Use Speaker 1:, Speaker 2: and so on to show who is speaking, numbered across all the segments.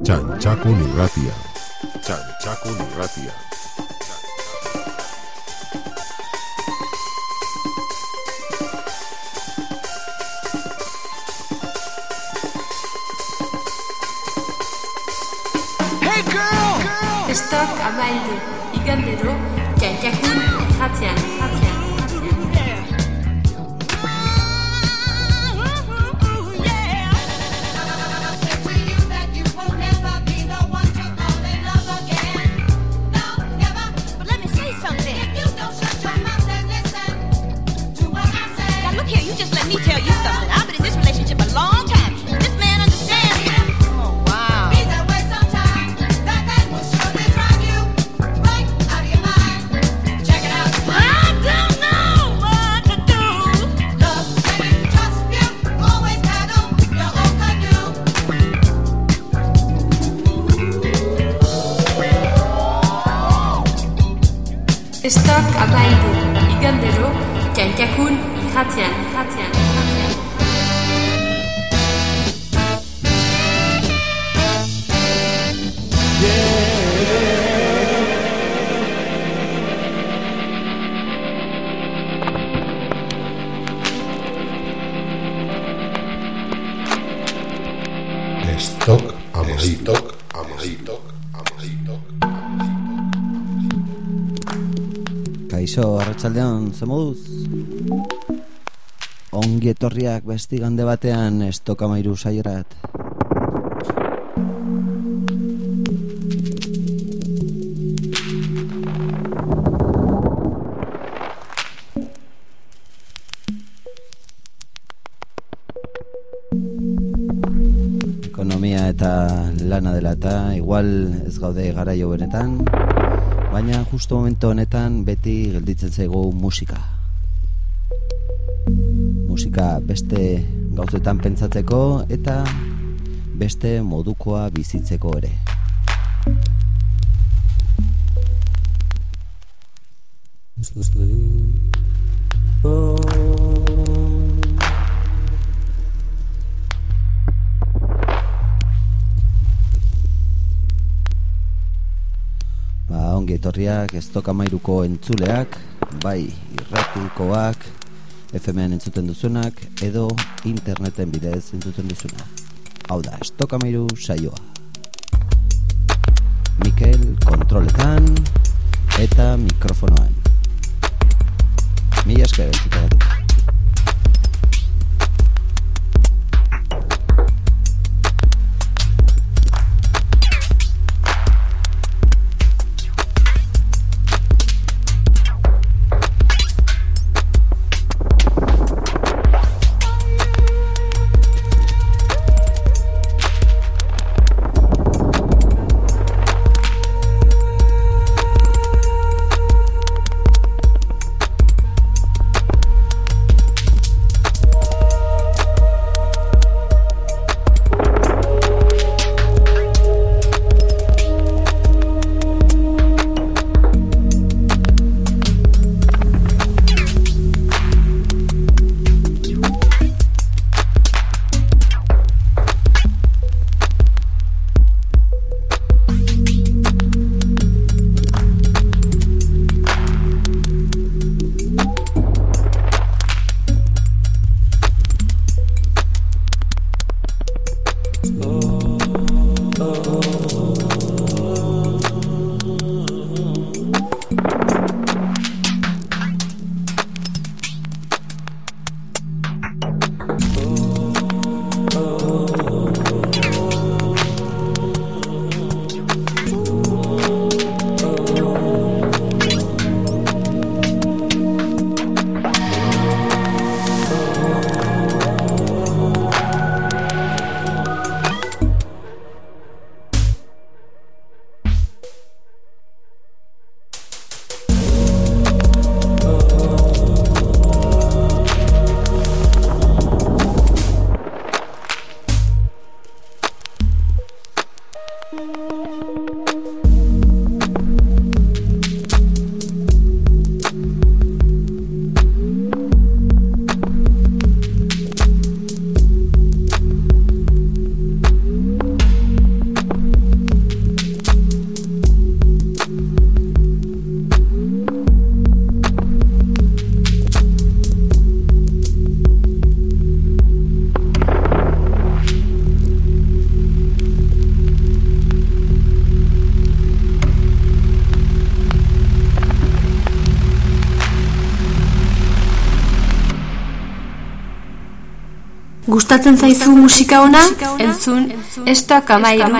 Speaker 1: Chanchaco Nigratia. Chanchaco Nigratia. Hey girl! Stop a baile y cantero oh.
Speaker 2: Chanchaco Nigratia. Txantxakun jatzean, jatzean, jatzean.
Speaker 3: Estok amairu. Estok amairu.
Speaker 4: Kaixo, arratsaldean ze moduz? Ongi etorriak besti gande batean estokamairu saierat. Ekonomia eta lana dela eta igual ez gaude garaio benetan, baina justo momentu honetan beti gelditzen zaigu. Musika gauzetan pentsatzeko eta beste modukoa bizitzeko ere. Ba, ongi etorriak estokamairuko entzuleak, bai irratikoak, FM-an entzuten duzunak, edo interneten bidez entzuten duzuna. Hau da, estokamairu saioa. Mikel kontroletan eta mikrofonoan. Mila esker entzutagatik.
Speaker 5: Gustatzen zaizu musika ona? Entzun, estok amairu.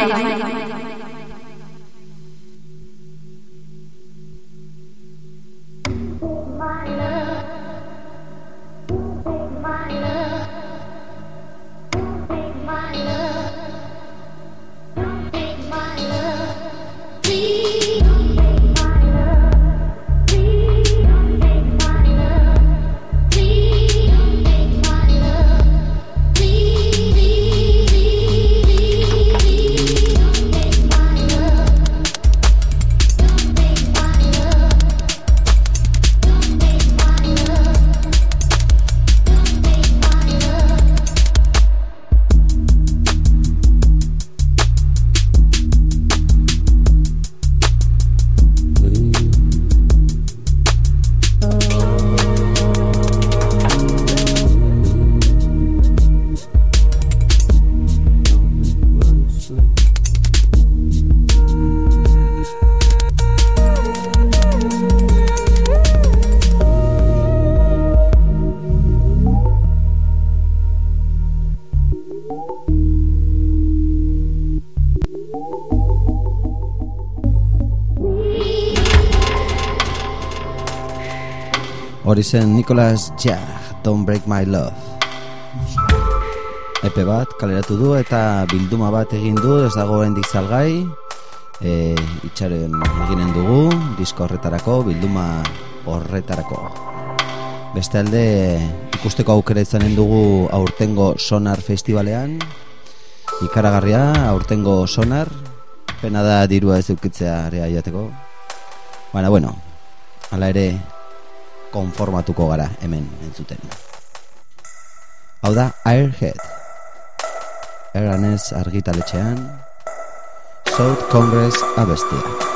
Speaker 4: Hori zen Nicolas Jarre, Don't Break My Love. Epe bat kaleratu du eta bilduma bat egin du, ez dago oraindik salgai. E, itxaren eginen dugu, disko horretarako, bilduma horretarako. Beste alde, ikusteko aukera izanen dugu aurtengo Sonar Festivalean. Ikaragarria, aurtengo Sonar. Pena da dirua ez eukitzea area jateko. Baina, bueno, hala ere, konformatuko gara hemen entzuten. Hau da Airhead. Eranez argitaletxean South Congress abestia.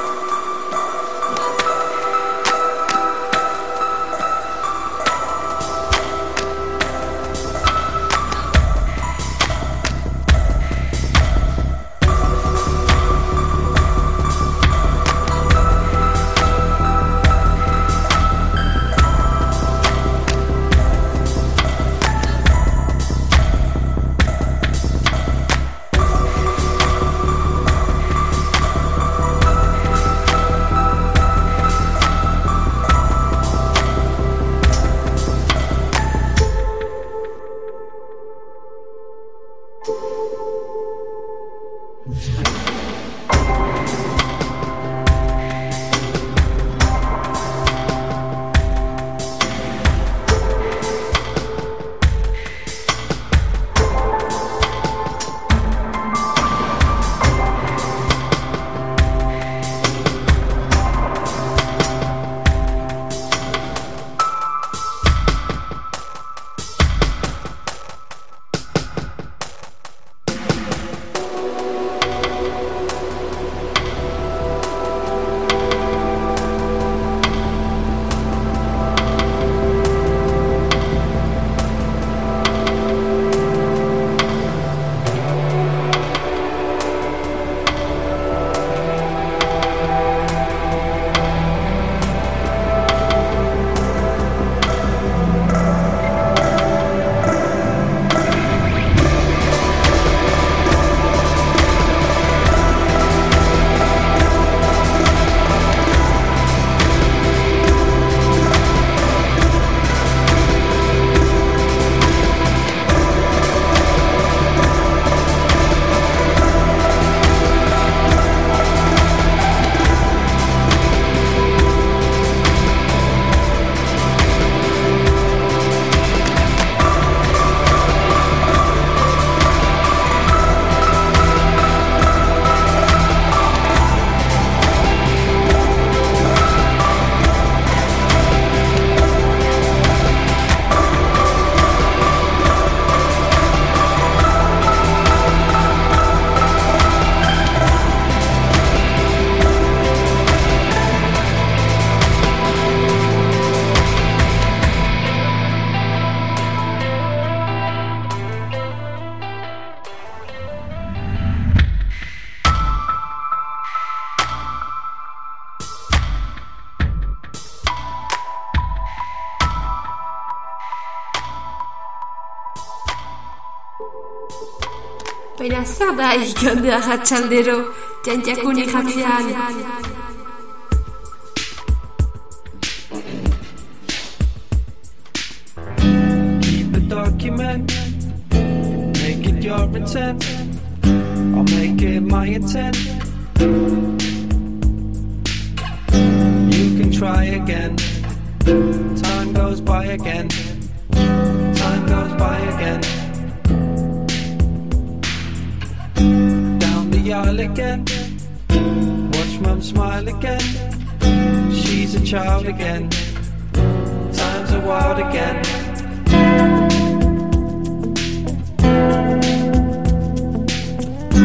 Speaker 5: Zer da ikandea ratxaldero,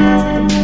Speaker 6: Música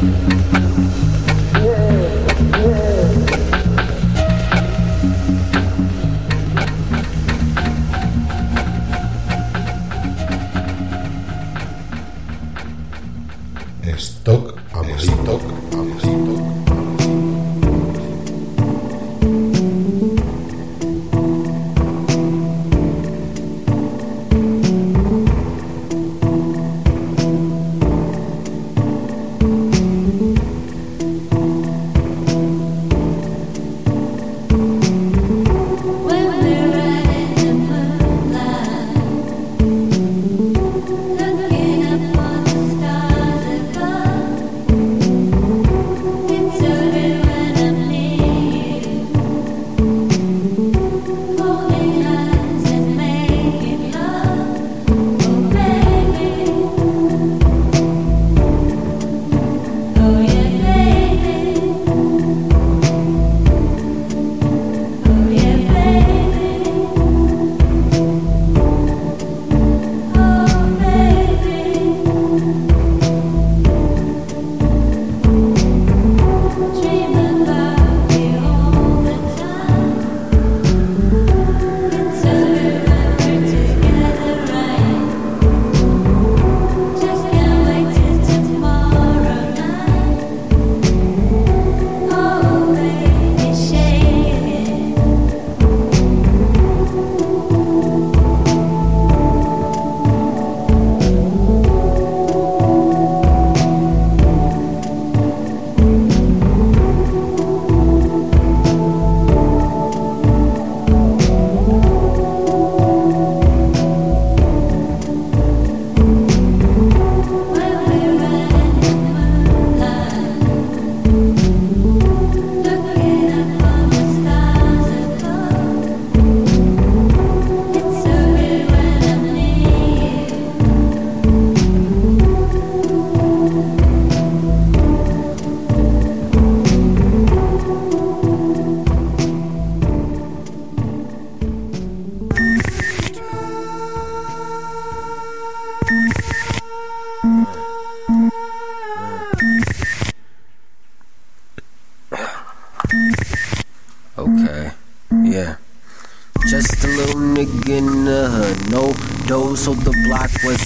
Speaker 6: Mm-hmm.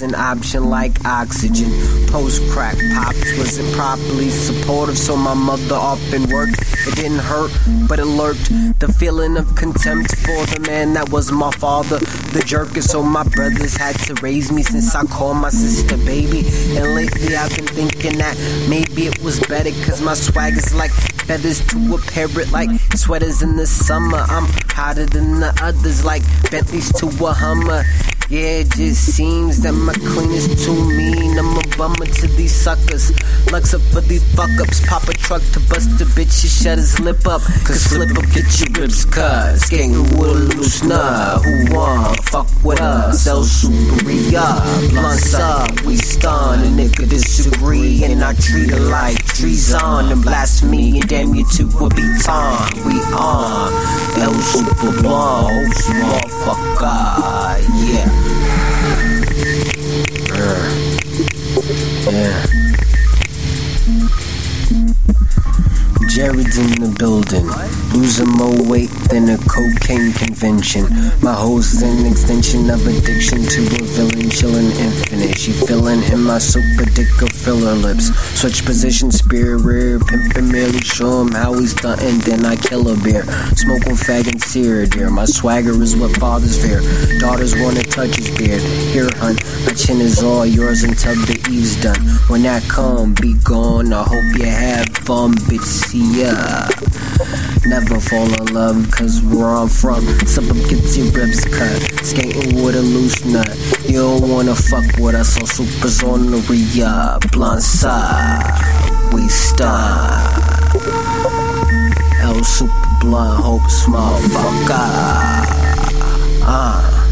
Speaker 6: An option like oxygen. Post crack pops wasn't properly supportive, so my mother often worked. It didn't hurt, but it lurked. The feeling of contempt for the man that was my father. The jerk is so my brothers had to raise me since I called my sister baby. And lately I've been thinking that maybe it was better, cause my swag is like feathers to a parrot, like sweaters in the summer. I'm hotter than the others, like Bentleys to a Hummer. Yeah, it just seems that my queen is too mean. I'm a bummer to these suckers. Lux up for these fuck ups. Pop a truck to bust a bitch, you shut his lip up. Cause flip up, get your ribs cut. Skating with a loose nut. Who want? Fuck with us. El Superia. Blunts up, we stun. A nigga disagree, and I treat it like treason and blast me, And damn you to a beton. We on. El Super host motherfucker. Yeah. Yeah. Jared's in the building, losing more weight than a cocaine convention. My host is an extension of addiction to a villain, chillin' infinite. She feeling in my super dick of filler lips. Switch position, spear rear, pimpin' merely show him how he's stuntin'. Then I kill a beer, smoke on fag and sear dear. My swagger is what fathers fear. Daughters wanna touch his beard. Here, hun, my chin is all yours until the eve's done. When that come, be gone. I hope you have fun, bitch. See ya. Never fall in love, cause where I'm from, up gets your ribs cut. Skating with a loose nut. You don't wanna fuck with us on supers on the re Blunt side, we stun. El Super Blunt, hope small fucker. Uh.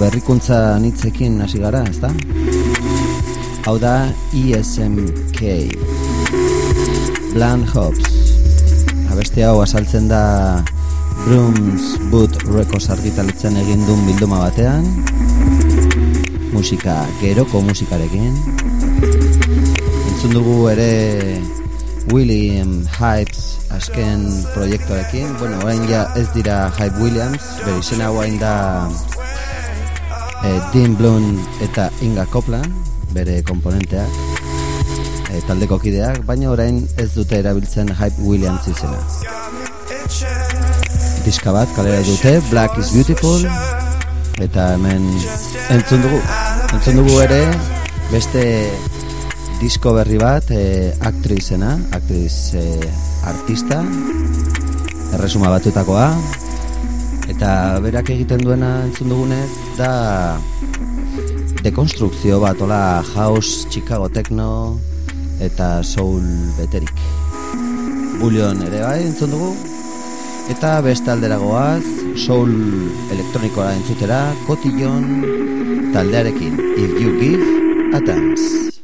Speaker 4: Berrikuntza nitzekin hasi gara, ezta? Hau da ESMK Bland Hops Abeste hau asaltzen da Brooms Boot Records argitalitzen egin duen bilduma batean. Musika, geroko musikarekin. Entzun dugu ere William Hypes azken proiektuarekin. Bueno, orain ja ez dira Hype Williams Bere izena guain da eh, Dean Bloom eta Inga Copland bere komponenteak eh, taldeko kideak, baina orain ez dute erabiltzen Hype Williams izena. Diska bat kalera dute, Black is Beautiful, eta hemen entzun dugu. Entzun dugu ere beste disko berri bat, eh, aktrizena, aktriz eh, artista, erresuma batutakoa, eta berak egiten duena entzun dugunez da dekonstrukzio bat, hola house, Chicago techno eta soul beterik. Bullion ere bai entzun dugu eta beste alderagoaz soul elektronikoa entzutera Cotillon taldearekin If You Give a Dance.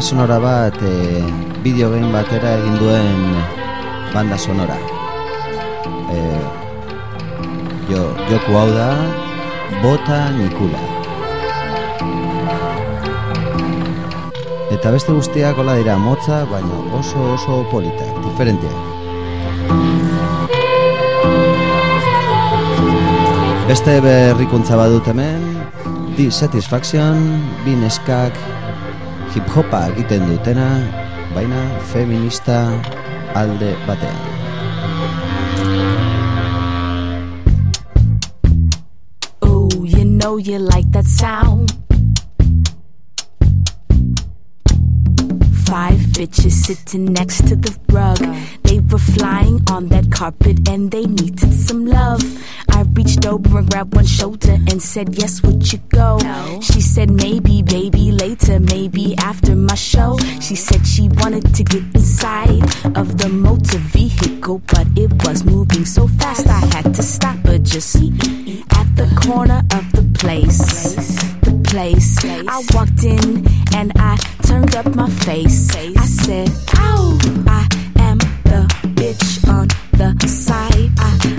Speaker 4: Banda sonora bat e, Bideo game batera egin duen banda sonora e, jo, Joku hau da Bota Nikula Eta beste guztiak hola dira motza, baina oso oso politak, diferenteak. Beste berrikuntza badut hemen, Dissatisfaction, bi neskak, hip-hopa egiten dutena, baina feminista alde batean.
Speaker 7: Ooh, you know you like that sound. Five bitches sitting next to the rug. They were flying on that carpet and they needed some love. I reached over and grabbed one shoulder and said, Yes, would you go? She said, Maybe, baby, later, maybe after my show. She said she wanted to get inside of the motor vehicle, but it was moving so fast I had to stop her just at the corner of the place. Place. I walked in and I turned up my face. I said, Ow, I am the bitch on the side. I,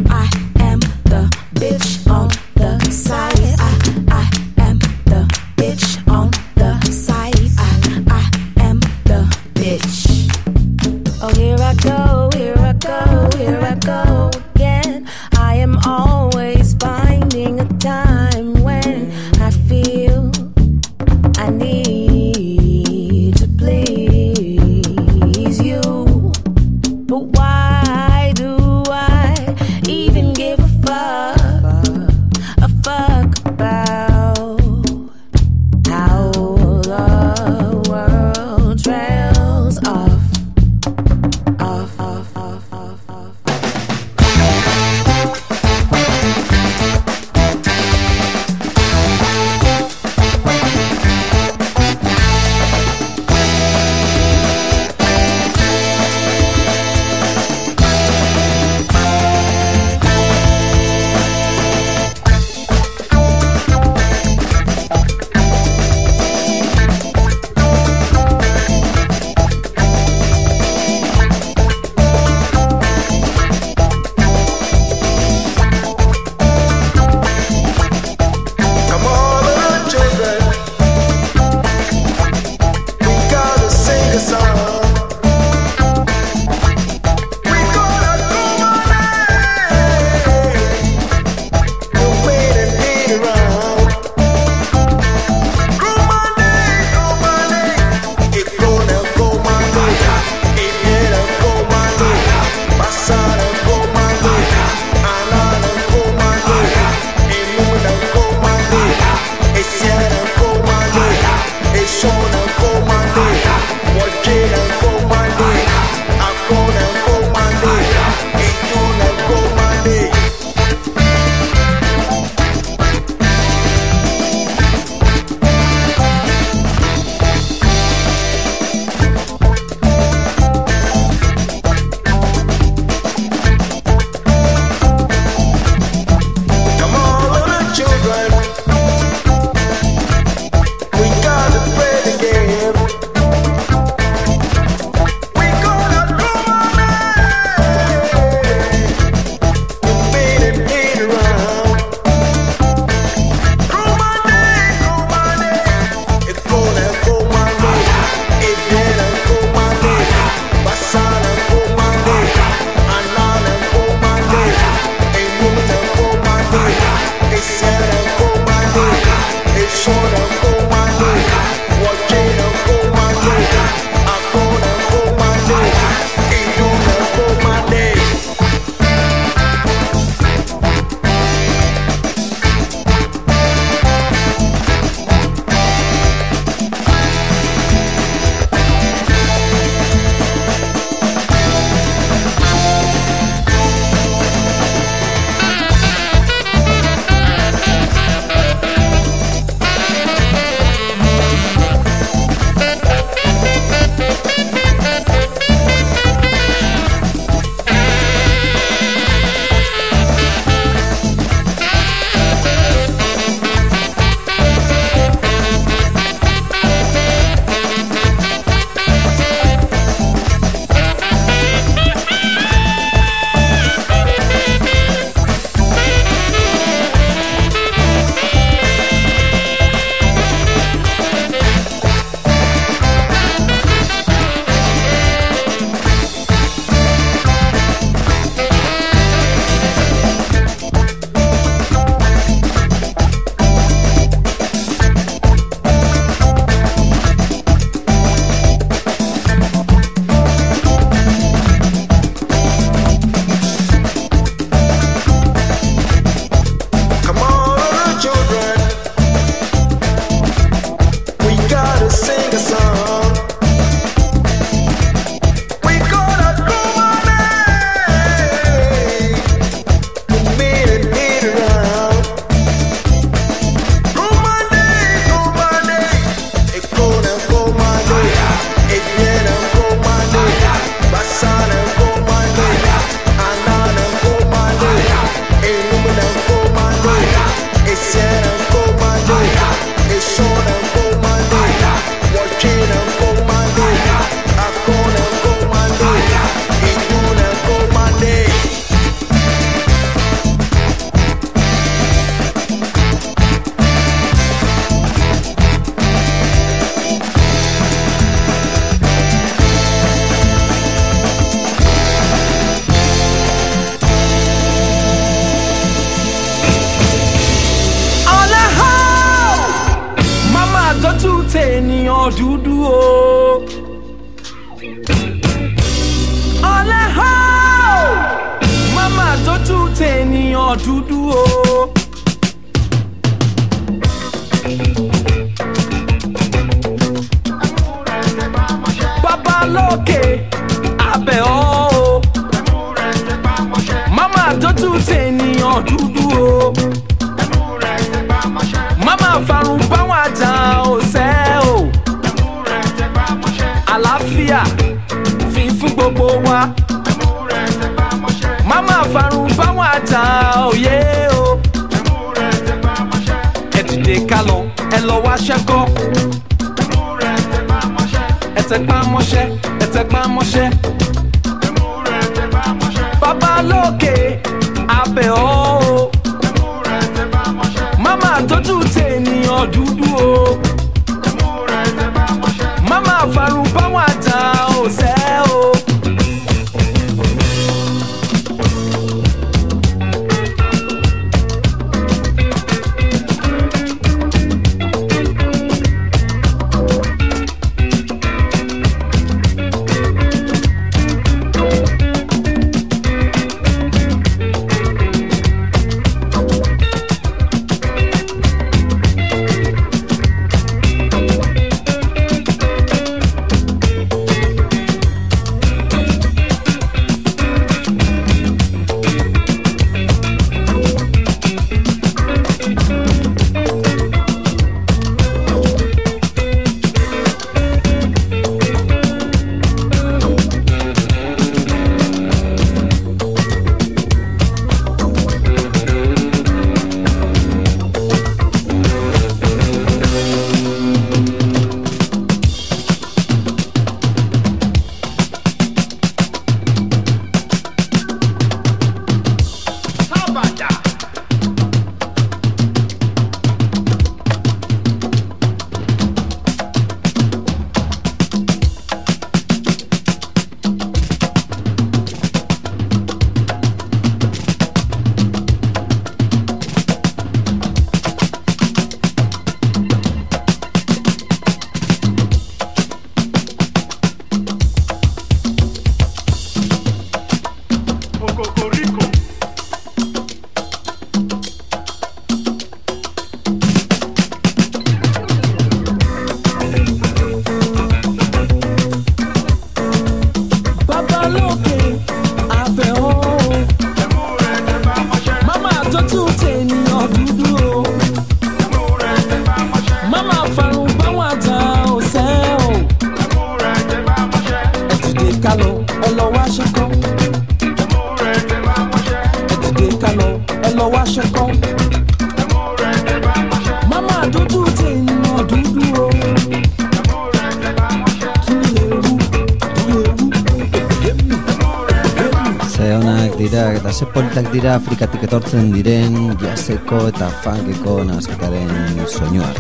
Speaker 4: dira Afrikatik etortzen diren jaseko eta funkeko nasketaren soinuak.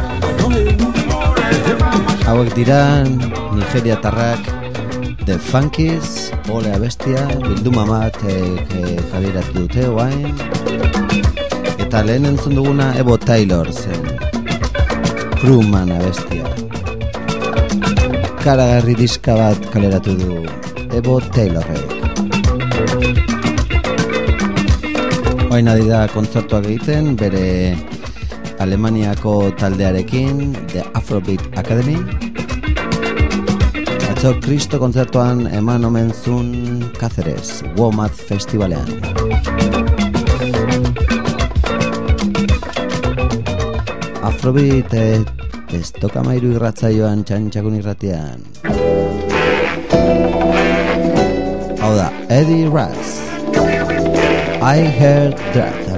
Speaker 4: Hauek dira Nigeriatarrak The Funkies, ole abestia, bilduma bat eh, eh, kaleratu dute oain. Eta lehen entzun duguna Ebo Taylor zen Crewman abestia. Karagarri diska bat kaleratu du Ebo Taylorrek. Oain ari da kontzertuak egiten, bere Alemaniako taldearekin, The Afrobeat Academy. Atzo Kristo kontzertuan eman omen zun Cáceres, Womat Festivalean. Afrobeat eh, ez toka mairu irratzaioan txantxakun irratian. Hau da, Eddie Raz. I heard that.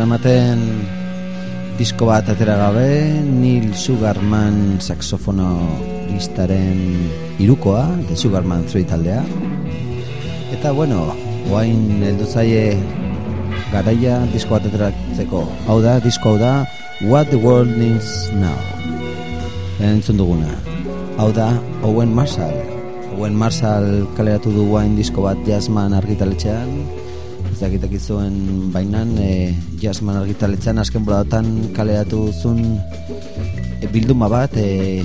Speaker 4: Zeramaten disko bat atera gabe, Neil Sugarman saxofonistaren irukoa, The Sugarman 3 taldea. Eta bueno, oain heldu zaie garaia disko bat ateratzeko. Hau da, disko hau da, What the World Needs Now. Entzun duguna. Hau da, Owen Marshall. Owen Marshall kaleratu du guain disko bat jazzman argitaletxean. Ez dakitek izuen bainan, e, jazzman argitaletxean azken boladatan kaleratu zuen e, bilduma bat e,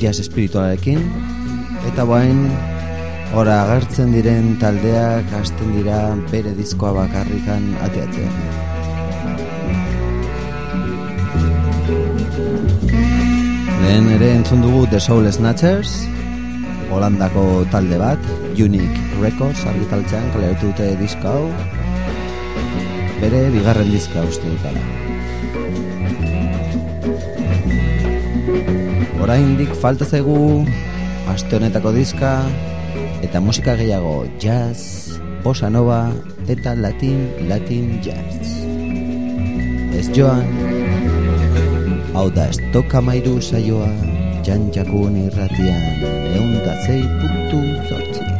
Speaker 4: jazz espiritualarekin. Eta guain, ora agertzen diren taldeak hasten dira bere diskoa bakarrikan ateatzen. Lehen ere entzun dugu The Soul Snatchers, Holandako talde bat, Unique Records argitaltzean kaleratu dute diska hau, bere bigarren diska uste dutala. Oraindik falta zaigu aste honetako diska eta musika gehiago jazz, bossa nova eta latin latin jazz. Ez joan, hau da estoka mairu saioa, jan jakun irratian, eun da zei puntu zortzi.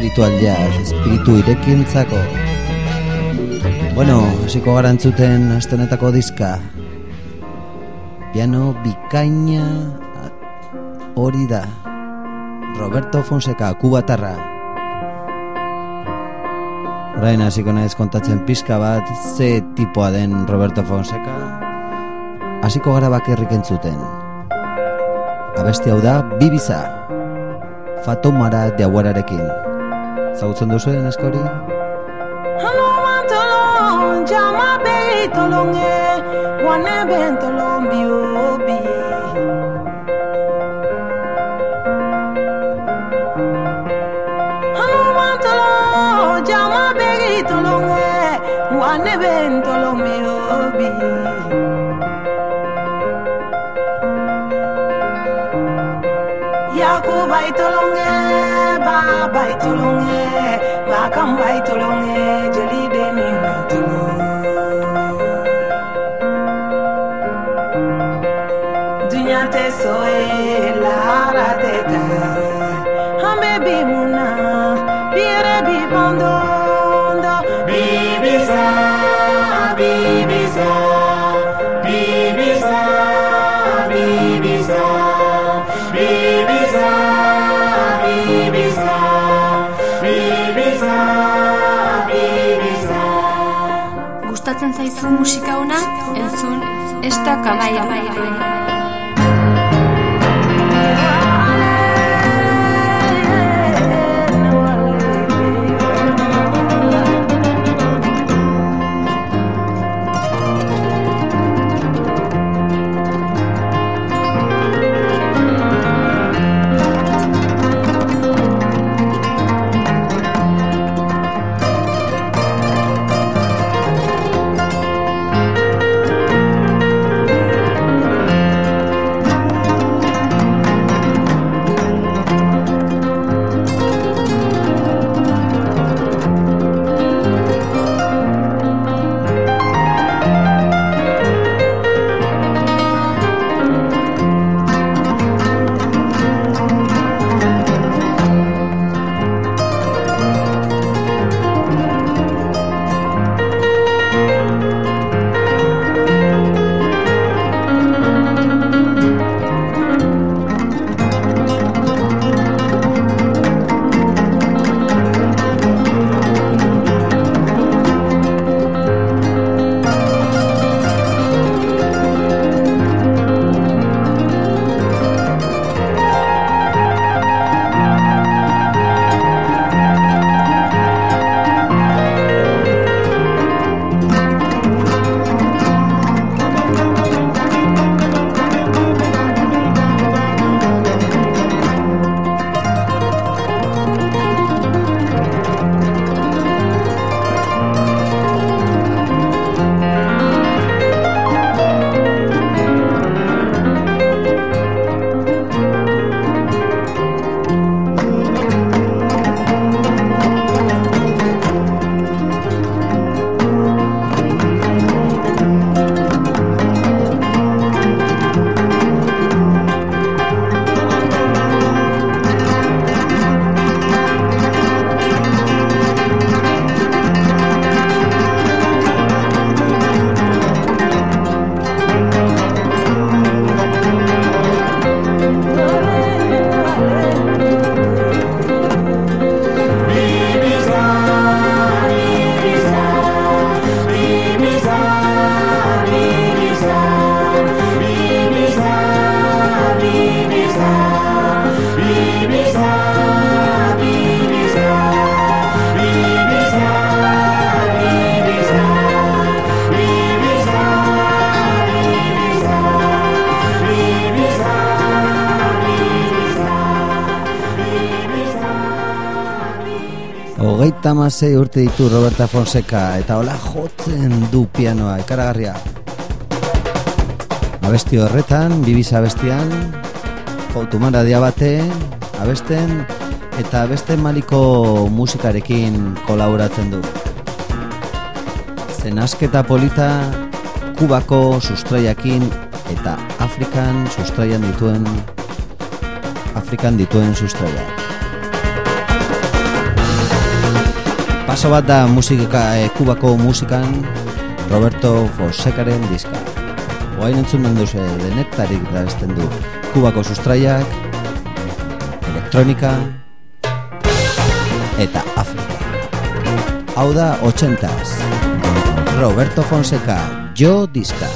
Speaker 4: Spiritual jazz, espiritu irekintzako. Bueno, hasiko gara entzuten astenetako diska. Piano bikaina hori da. Roberto Fonseca, kubatarra. Orain hasiko naiz kontatzen pizka bat ze tipoa den Roberto Fonseca. Hasiko gara bakerrik entzuten. Abesti hau da Bibiza. Fatomara de Aguararekin. Zautzen duzu eskori?
Speaker 8: Hano mantolo, jama be tolonge, wane ben obi.
Speaker 9: i can't wait too
Speaker 8: long. Zaizu musika ona? Entzun, ez da kabaia.
Speaker 4: Hamasei urte ditu Roberta Fonseca eta hola jotzen du pianoa, ikaragarria. Abesti horretan, bibisa abestian, fautumara diabate, abesten, eta beste maliko musikarekin kolaboratzen du. Zenasketa polita, Kubako sustraiakin eta Afrikan sustraian dituen Afrikan dituen sustraia. Paso bat da musika, eh, Kubako musikan Roberto Fonsecaren diska. Oain entzun menduz eh, denetarik da esten du Kubako sustraiak, elektronika eta Afrika. Hau da 80s. Roberto Fonseca, Jo Diska.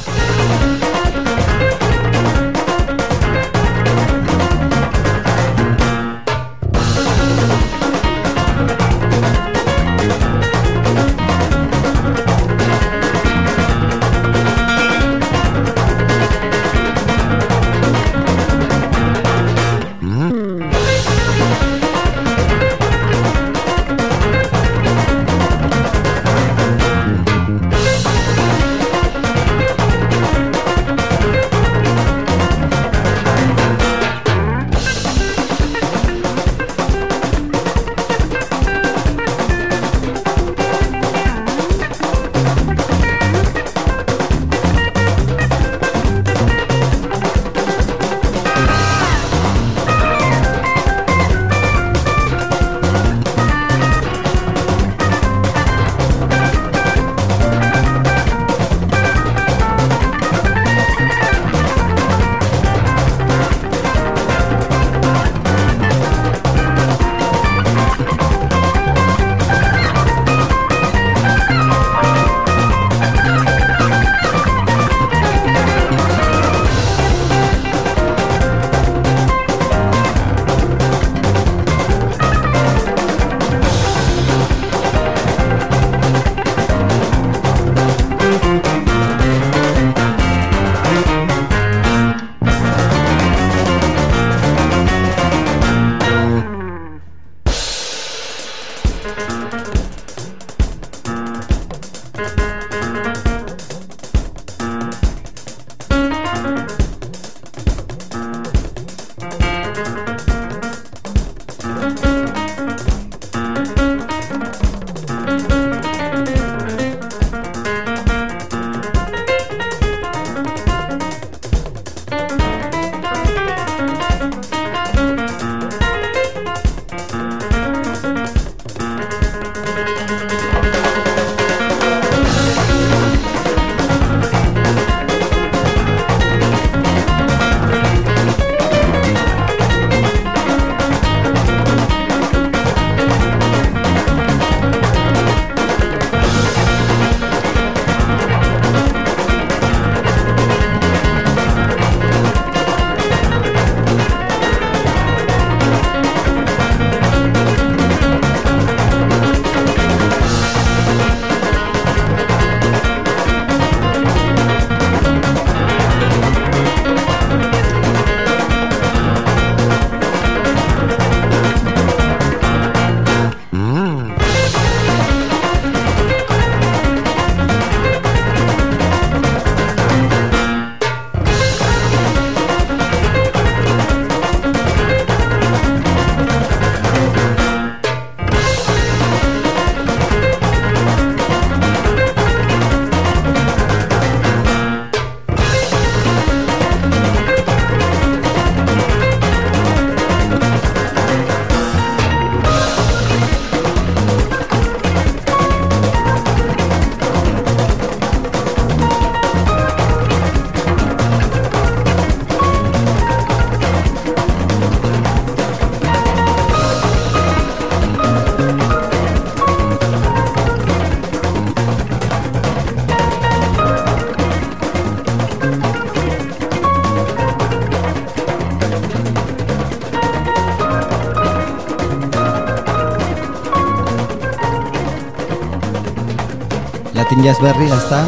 Speaker 4: Latin jazz berri, azta,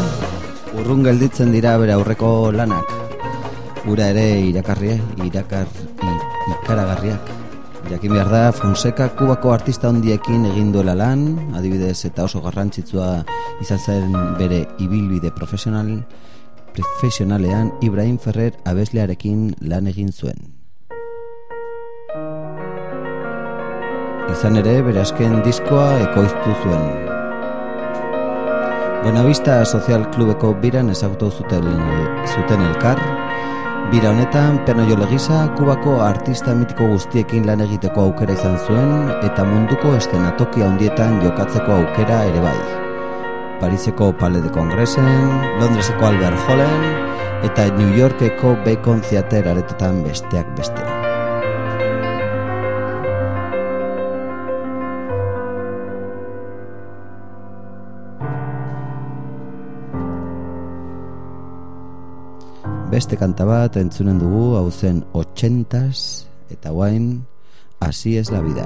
Speaker 4: urrun gelditzen dira bere aurreko lanak. Ura ere irakarrie, irakar, i, ikaragarriak. Jakin behar da, Fonseca kubako artista hondiekin egin duela lan, adibidez eta oso garrantzitsua izan zen bere ibilbide profesional, profesionalean Ibrahim Ferrer abeslearekin lan egin zuen. Izan ere, bere azken diskoa ekoiztu zuen. Buenavista Social Clubeko biran ezagutu zuten, zuten elkar, Bira honetan, Peno Jolegisa, Kubako artista mitiko guztiekin lan egiteko aukera izan zuen, eta munduko estenatoki handietan jokatzeko aukera ere bai. Pariseko Pale de Congresen, Londreseko Albert Hallen, eta New Yorkeko Bacon Theater aretotan besteak Beste kanta bat entzunen dugu hau zen 80s eta guain Así es la vida.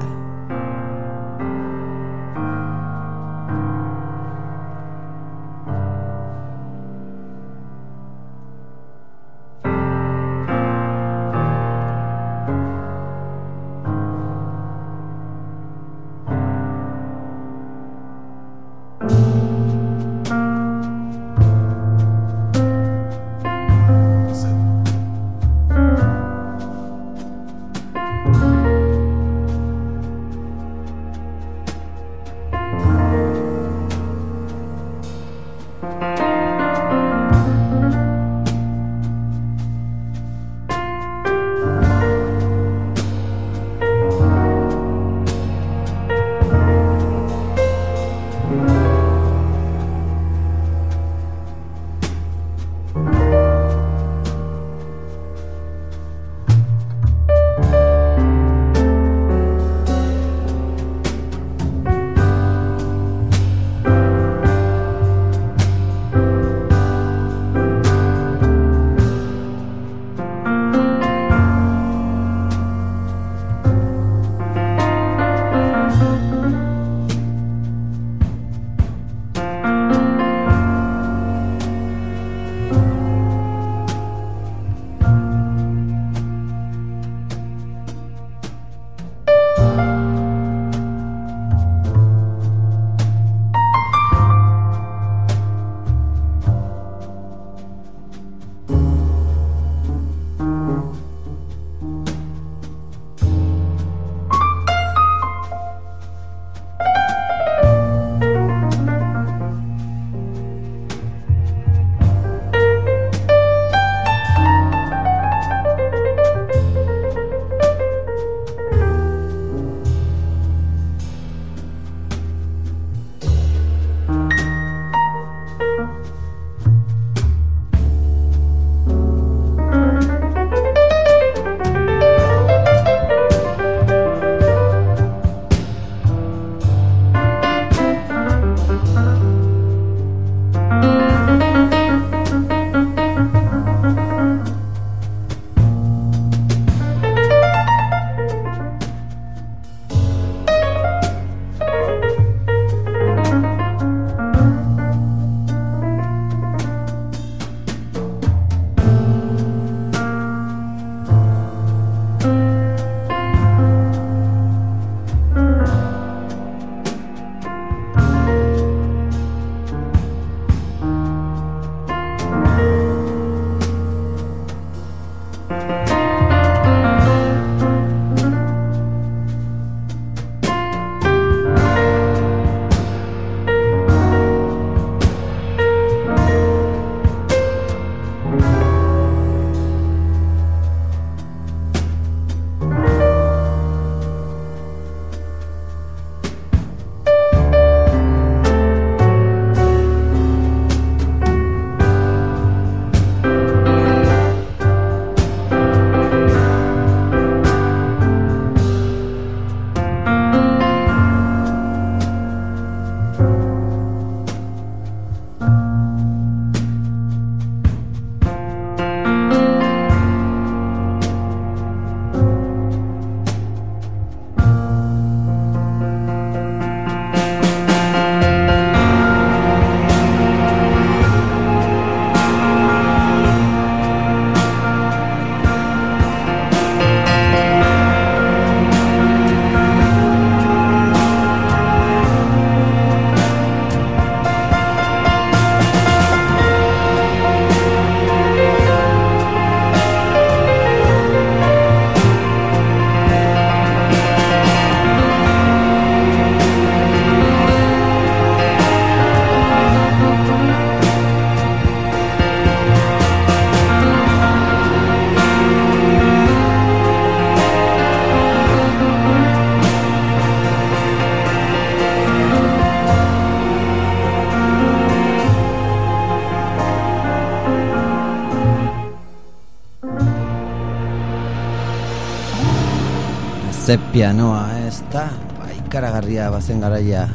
Speaker 4: Ze pianoa ez da? Ba, Ikaragarria bazen garaia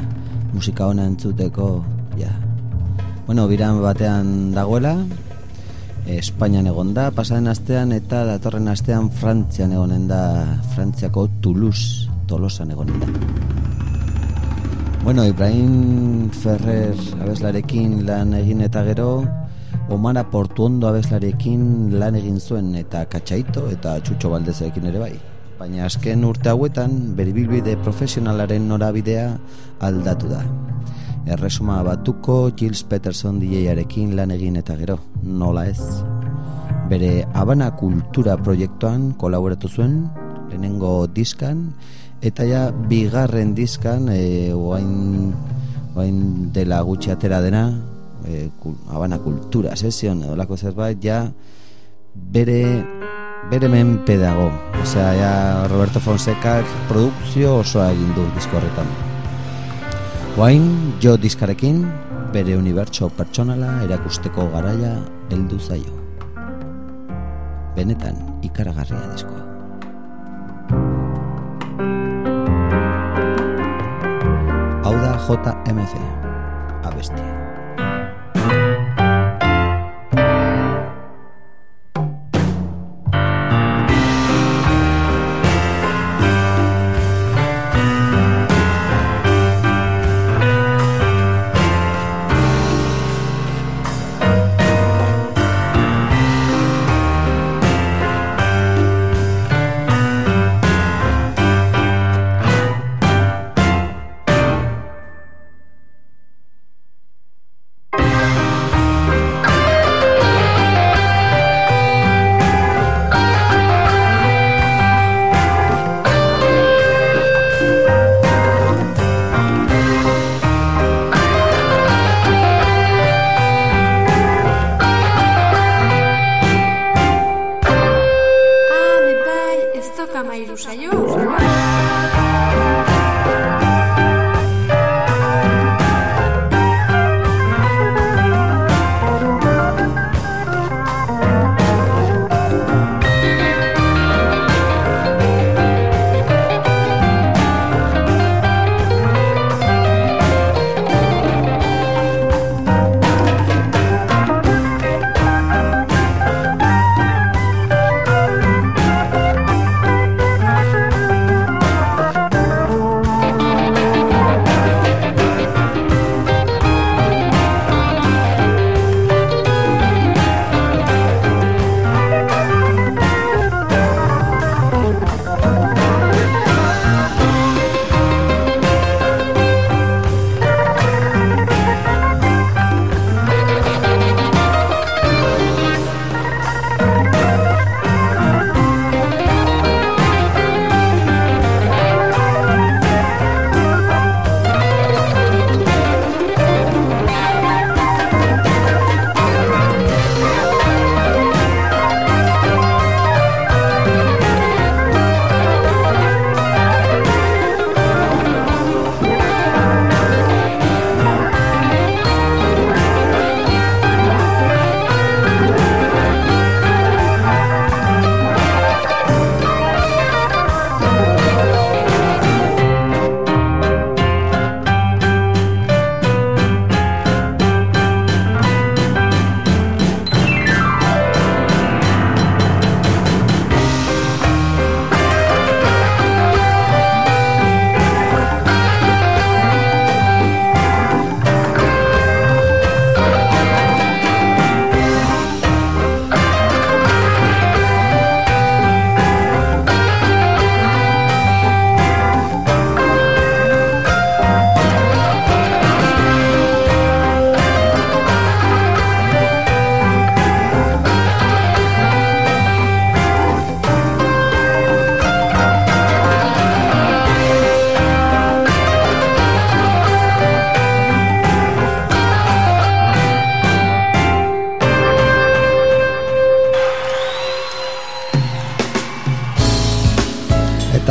Speaker 4: Musika ona entzuteko ja. Bueno, biran batean dagoela Espainian egon da Pasaden astean eta datorren astean Frantzian egonen da Frantziako Toulouse Tolosan egonen da. Bueno, Ibrahim Ferrer abeslarekin lan egin eta gero Omara Portuondo abeslarekin lan egin zuen eta Katxaito eta Txutxo Baldezarekin ere bai baina azken urte hauetan beribilbide profesionalaren norabidea aldatu da. Erresuma batuko Gilles Peterson DJ-arekin lan egin eta gero, nola ez. Bere Habana Kultura proiektuan kolaboratu zuen, lehenengo diskan, eta ja bigarren diskan, e, oain, oain dela gutxi atera dena, e, Habana Kultura sesion, edo lako zerbait, ja bere bere menpe dago. Osea, ja Roberto Fonseca produkzio osoa egin du disko horretan. Oain, jo diskarekin, bere unibertso pertsonala erakusteko garaia heldu zaio. Benetan, ikaragarria diskoa. Hau da JMC, abestia.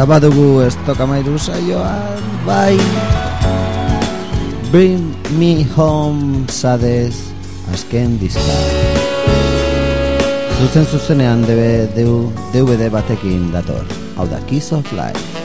Speaker 4: Badugu estok amairu saioan, bai. Bring me home sadez azken diska. Zuzen zuzenean debe, deu, DVD batekin dator. Hau da Kiss of Life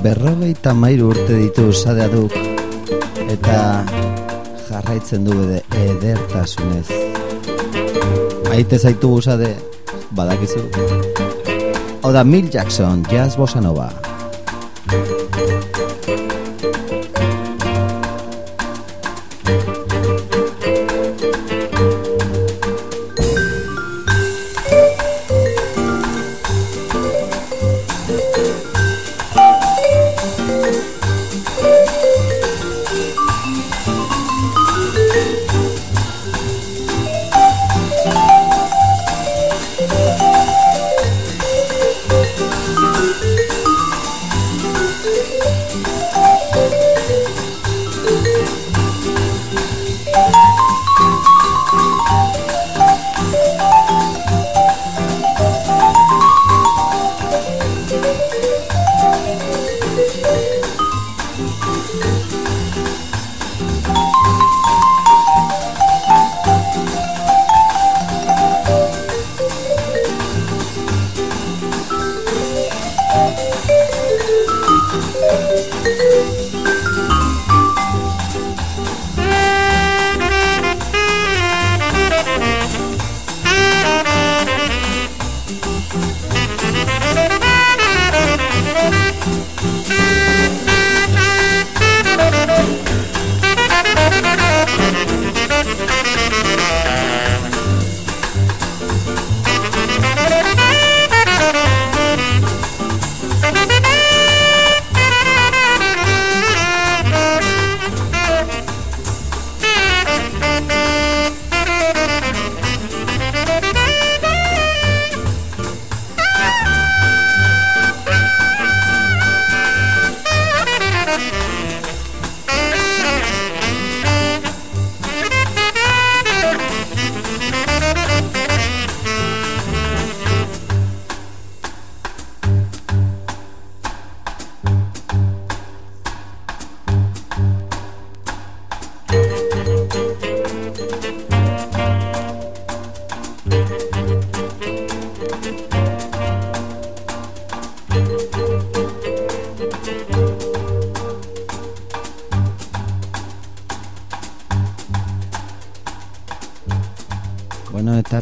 Speaker 4: Berrogeita mairu urte ditu zadea duk Eta jarraitzen du bede edertasunez. Aite zaitu guzade, badakizu. Oda Mill Jackson, Jazz Bossa Nova.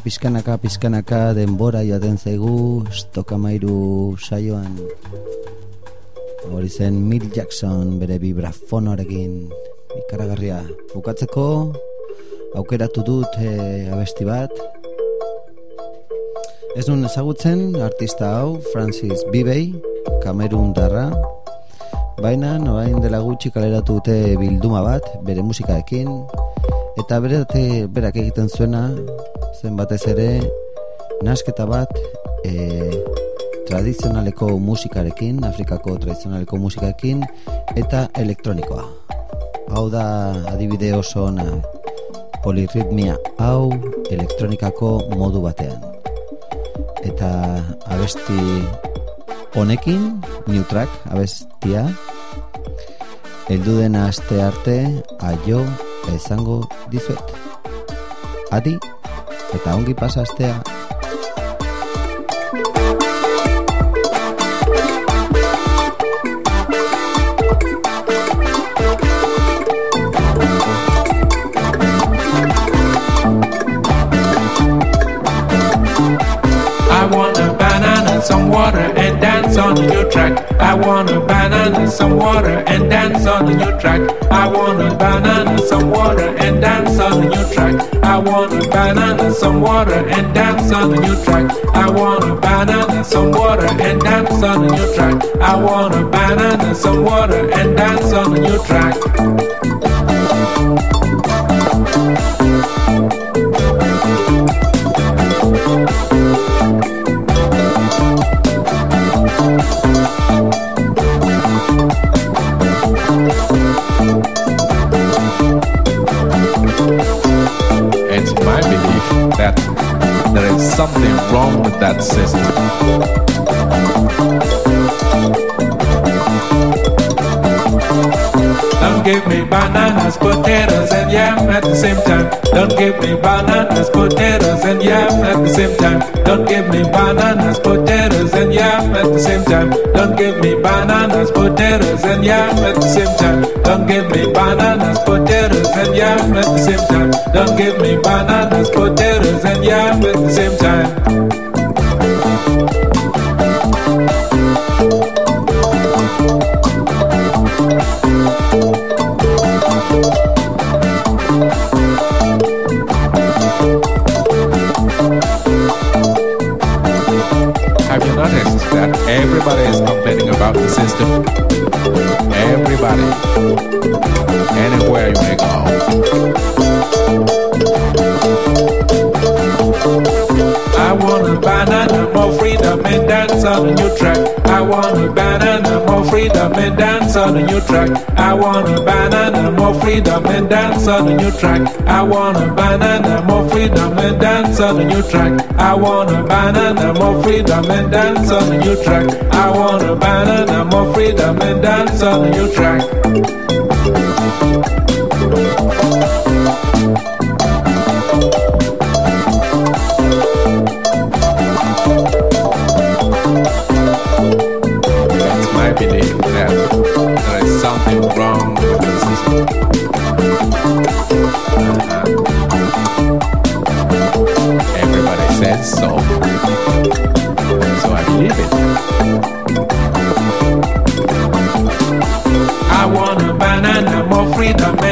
Speaker 4: Pizkanaka, pizkanaka denbora joaten zaigu Stokamairu saioan. Hori zen Mill Jackson bere vibrafonoarekin ikaragarria bukatzeko. Aukeratu dut e, abesti bat. Ez nun ezagutzen artista hau Francis Bibey Kamerun darra Baina orain dela gutxi kaleratu dute bilduma bat bere musikaekin eta bere berak egiten zuena zen batez ere nasketa bat e, tradizionaleko musikarekin, Afrikako tradizionaleko musikarekin eta elektronikoa. Hau da adibide oso ona polirritmia hau elektronikako modu batean. Eta abesti honekin, new track, abestia, heldu dena aste arte, aio, esango dizuet. Adi, eta ongi pasa
Speaker 10: some water, and dance on the new track. I want a banana, some water, and dance on the new track. I want a banana, some water, and dance on the new track. I want a banana, some water, and dance on the new track. I want a banana, some water, and dance on the new track. I want a banana, some water, and dance on the new track.
Speaker 11: Something wrong with that system.
Speaker 10: Me bananas, potatoes, and yam at the same time. Don't give me bananas, potatoes, and yam at the same time. Don't give me bananas, potatoes, and yam at the same time. Don't give me bananas, potatoes, and yam at the same time. Don't give me bananas, potatoes, and yam at the same time. Don't give me bananas, potatoes, and yam at the same time. On a new track. I want a banana, more freedom and dance on a new track. I want a banana, more freedom and dance on a new track. I want a banana, more freedom and dance on a new track. I want a banana, more freedom and dance on a new track.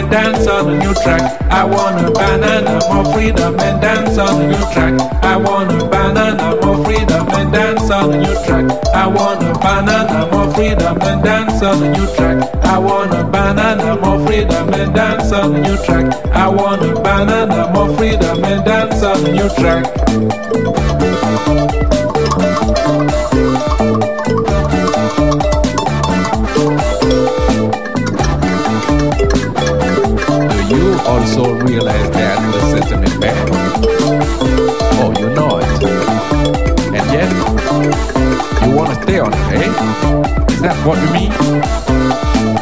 Speaker 10: And dance on a new track.
Speaker 11: I
Speaker 10: want a banana, more freedom and dance on a new track. I want a banana, more freedom and dance on a new track. I want a banana, more freedom and dance on a new track. I want a banana, more freedom and dance on a new track. I want a banana, more freedom and dance on a new track.
Speaker 11: Also realize that the system is bad? Oh, you know it. And yet, you want to stay on it, eh? Is that what you mean?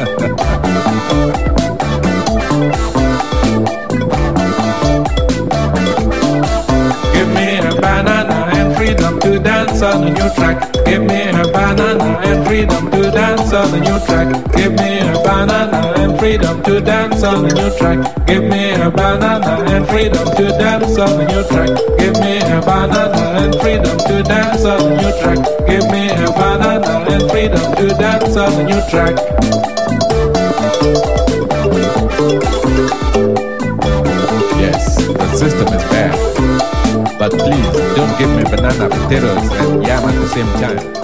Speaker 10: On a new track. Give me a banana and freedom to dance on a new track. Give me a banana and freedom to dance on a new track. Give me a banana and freedom to dance on a new track. Give me a banana and freedom to dance on a new track. Give me a banana and freedom to dance on a new track.
Speaker 11: Yes, the system is bad. But please, banana, potatoes, and yam at the same time.